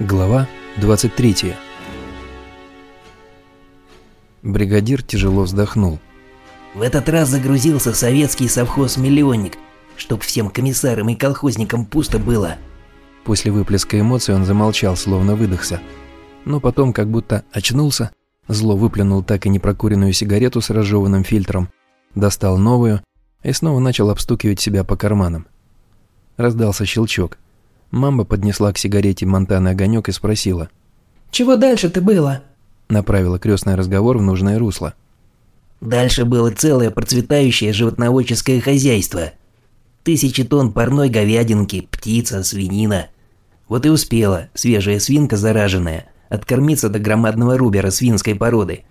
Глава 23 Бригадир тяжело вздохнул. В этот раз загрузился советский совхоз-миллионник, чтоб всем комиссарам и колхозникам пусто было. После выплеска эмоций он замолчал, словно выдохся. Но потом, как будто очнулся, зло выплюнул так и непрокуренную сигарету с разжеванным фильтром, достал новую и снова начал обстукивать себя по карманам. Раздался щелчок – Мамба поднесла к сигарете Монтаны огонек и спросила. «Чего дальше-то было?» Направила крестный разговор в нужное русло. «Дальше было целое процветающее животноводческое хозяйство. Тысячи тонн парной говядинки, птица, свинина. Вот и успела свежая свинка зараженная откормиться до громадного рубера свинской породы.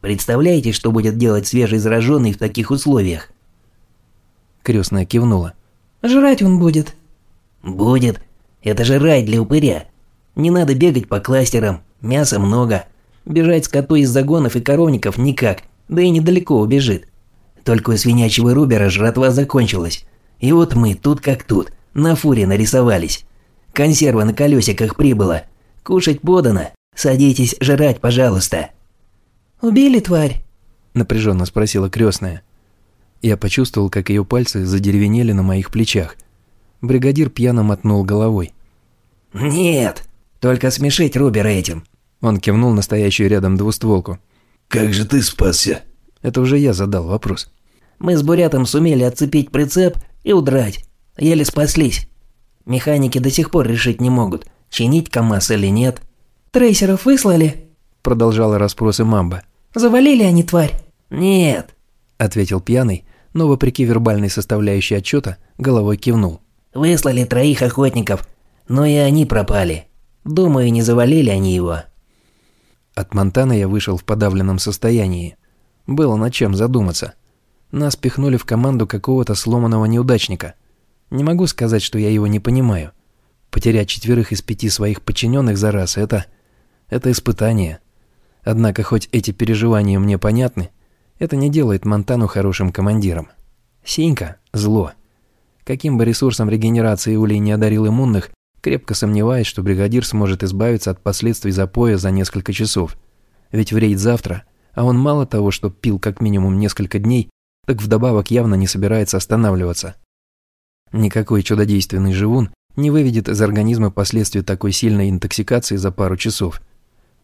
Представляете, что будет делать свежий зараженный в таких условиях?» Крестная кивнула. «Жрать он будет». «Будет. Это же рай для упыря. Не надо бегать по кластерам, мяса много. Бежать скоту из загонов и коровников никак, да и недалеко убежит. Только у свинячьего рубера жратва закончилась. И вот мы тут как тут, на фуре нарисовались. Консерва на колесиках прибыла. Кушать подано. Садитесь жрать, пожалуйста. «Убили тварь?» – напряженно спросила крестная. Я почувствовал, как ее пальцы задеревенели на моих плечах – Бригадир пьяно мотнул головой. «Нет, только смешить Рубера этим». Он кивнул настоящую рядом двустволку. «Как же ты спасся?» Это уже я задал вопрос. «Мы с Бурятом сумели отцепить прицеп и удрать. Еле спаслись. Механики до сих пор решить не могут, чинить КамАЗ или нет». «Трейсеров выслали?» Продолжала расспросы Мамба. «Завалили они тварь?» «Нет», – ответил пьяный, но вопреки вербальной составляющей отчета головой кивнул. Выслали троих охотников, но и они пропали. Думаю, не завалили они его. От Монтана я вышел в подавленном состоянии. Было над чем задуматься. Нас пихнули в команду какого-то сломанного неудачника. Не могу сказать, что я его не понимаю. Потерять четверых из пяти своих подчиненных за раз – это... это испытание. Однако, хоть эти переживания мне понятны, это не делает Монтану хорошим командиром. Синька – зло. Каким бы ресурсом регенерации Улей не одарил иммунных, крепко сомневаясь, что бригадир сможет избавиться от последствий запоя за несколько часов. Ведь в рейд завтра, а он мало того, что пил как минимум несколько дней, так вдобавок явно не собирается останавливаться. Никакой чудодейственный живун не выведет из организма последствия такой сильной интоксикации за пару часов.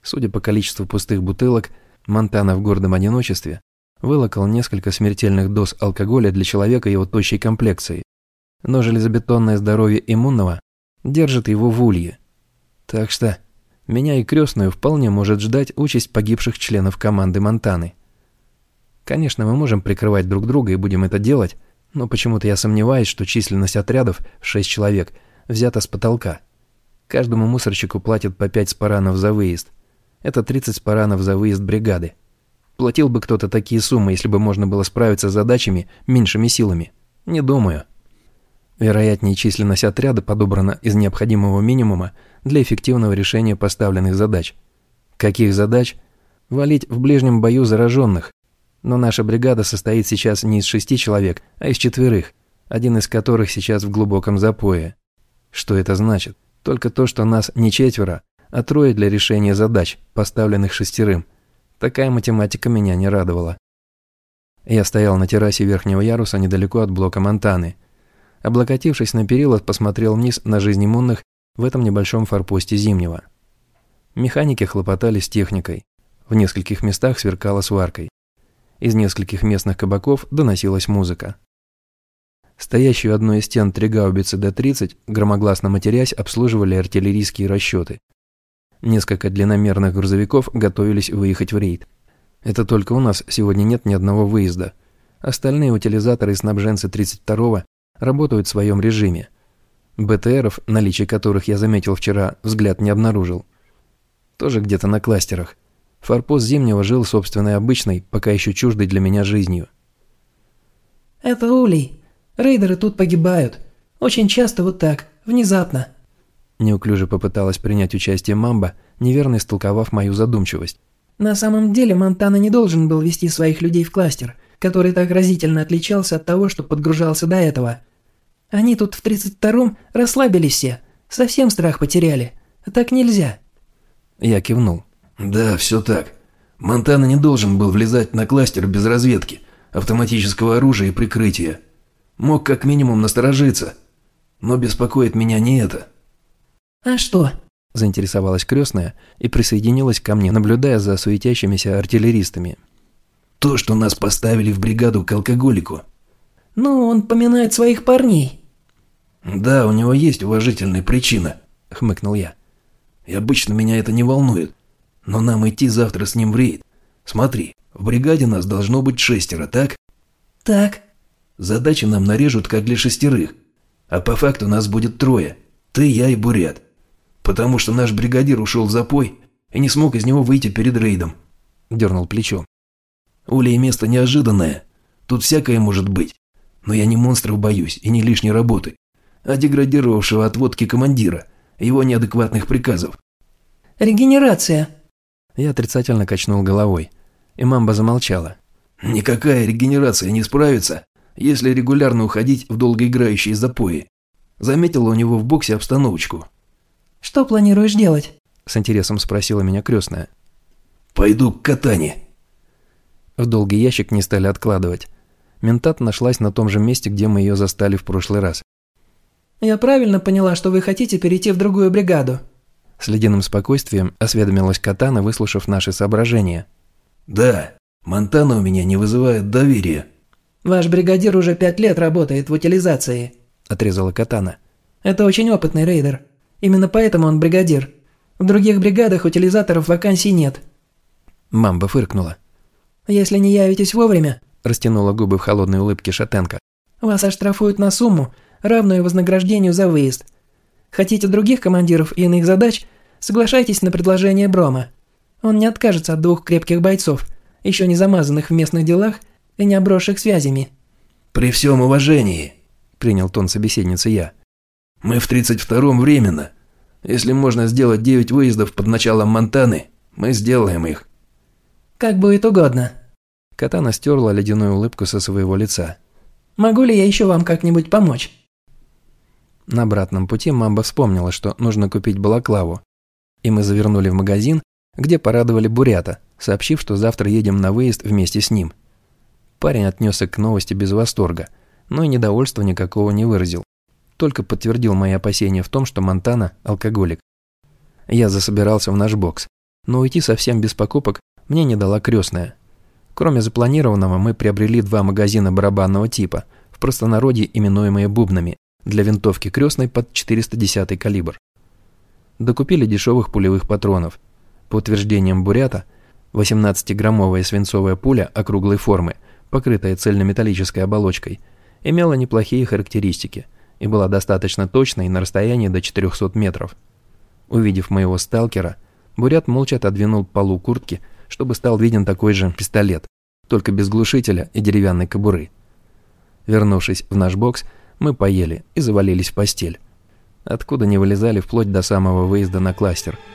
Судя по количеству пустых бутылок, Монтана в гордом одиночестве вылокал несколько смертельных доз алкоголя для человека его тощей комплекции но железобетонное здоровье иммунного держит его в улье. Так что меня и крестную вполне может ждать участь погибших членов команды Монтаны. Конечно, мы можем прикрывать друг друга и будем это делать, но почему-то я сомневаюсь, что численность отрядов в 6 человек взята с потолка. Каждому мусорщику платят по 5 спаранов за выезд. Это 30 спаранов за выезд бригады. Платил бы кто-то такие суммы, если бы можно было справиться с задачами меньшими силами? Не думаю. Вероятнее, численность отряда подобрана из необходимого минимума для эффективного решения поставленных задач. Каких задач? Валить в ближнем бою зараженных. Но наша бригада состоит сейчас не из шести человек, а из четверых, один из которых сейчас в глубоком запое. Что это значит? Только то, что нас не четверо, а трое для решения задач, поставленных шестерым. Такая математика меня не радовала. Я стоял на террасе верхнего яруса недалеко от блока Монтаны – Облокотившись на перила, посмотрел вниз на жизнь иммунных в этом небольшом форпосте Зимнего. Механики хлопотали с техникой. В нескольких местах сверкала сваркой. Из нескольких местных кабаков доносилась музыка. Стоящую одной из стен три гаубицы Д-30, громогласно матерясь, обслуживали артиллерийские расчеты. Несколько длинномерных грузовиков готовились выехать в рейд. Это только у нас сегодня нет ни одного выезда. Остальные утилизаторы и снабженцы 32-го работают в своем режиме. БТРов, наличие которых я заметил вчера, взгляд не обнаружил. Тоже где-то на кластерах. Форпост Зимнего жил собственной обычной, пока еще чуждой для меня жизнью. «Это Улей. Рейдеры тут погибают. Очень часто вот так, внезапно». Неуклюже попыталась принять участие Мамба, неверно истолковав мою задумчивость. «На самом деле Монтана не должен был вести своих людей в кластер, который так разительно отличался от того, что подгружался до этого. Они тут в 32-м расслабились все, совсем страх потеряли. Так нельзя». Я кивнул. Да, все так. Монтана не должен был влезать на кластер без разведки, автоматического оружия и прикрытия. Мог как минимум насторожиться. Но беспокоит меня не это. «А что?» – заинтересовалась крестная и присоединилась ко мне, наблюдая за суетящимися артиллеристами. То, что нас поставили в бригаду к алкоголику. «Ну, он поминает своих парней». «Да, у него есть уважительная причина», – хмыкнул я. «И обычно меня это не волнует. Но нам идти завтра с ним в рейд. Смотри, в бригаде нас должно быть шестеро, так?» «Так». «Задачи нам нарежут как для шестерых. А по факту нас будет трое. Ты, я и Бурят. Потому что наш бригадир ушел в запой и не смог из него выйти перед рейдом». Дернул плечо. Уля и место неожиданное. Тут всякое может быть. Но я не монстров боюсь и не лишней работы, а деградировавшего от водки командира, его неадекватных приказов. «Регенерация». Я отрицательно качнул головой, и мамба замолчала. «Никакая регенерация не справится, если регулярно уходить в долгоиграющие запои. Заметила у него в боксе обстановочку. «Что планируешь делать?» С интересом спросила меня крестная. «Пойду к катане». В долгий ящик не стали откладывать. Ментат нашлась на том же месте, где мы ее застали в прошлый раз. «Я правильно поняла, что вы хотите перейти в другую бригаду?» С ледяным спокойствием осведомилась Катана, выслушав наши соображения. «Да, Монтана у меня не вызывает доверия». «Ваш бригадир уже пять лет работает в утилизации», – отрезала Катана. «Это очень опытный рейдер. Именно поэтому он бригадир. В других бригадах утилизаторов вакансий нет». Мамба фыркнула. «Если не явитесь вовремя», – растянула губы в холодной улыбке Шатенко. «вас оштрафуют на сумму, равную вознаграждению за выезд. Хотите других командиров и иных задач, соглашайтесь на предложение Брома. Он не откажется от двух крепких бойцов, еще не замазанных в местных делах и не обросших связями». «При всем уважении», – принял тон собеседницы я. «Мы в 32-м временно. Если можно сделать девять выездов под началом Монтаны, мы сделаем их». «Как будет угодно». Катана стерла ледяную улыбку со своего лица. «Могу ли я еще вам как-нибудь помочь?» На обратном пути Мамба вспомнила, что нужно купить балаклаву. И мы завернули в магазин, где порадовали Бурята, сообщив, что завтра едем на выезд вместе с ним. Парень отнесся к новости без восторга, но и недовольства никакого не выразил. Только подтвердил мои опасения в том, что Монтана – алкоголик. Я засобирался в наш бокс, но уйти совсем без покупок мне не дала крестная. Кроме запланированного, мы приобрели два магазина барабанного типа, в простонародье именуемые бубнами, для винтовки крестной под 410 калибр. Докупили дешевых пулевых патронов. По утверждениям Бурята, 18-граммовая свинцовая пуля округлой формы, покрытая цельнометаллической оболочкой, имела неплохие характеристики и была достаточно точной на расстоянии до 400 метров. Увидев моего сталкера, Бурят молча отодвинул полу куртки, чтобы стал виден такой же пистолет, только без глушителя и деревянной кобуры. Вернувшись в наш бокс, мы поели и завалились в постель. Откуда не вылезали вплоть до самого выезда на кластер –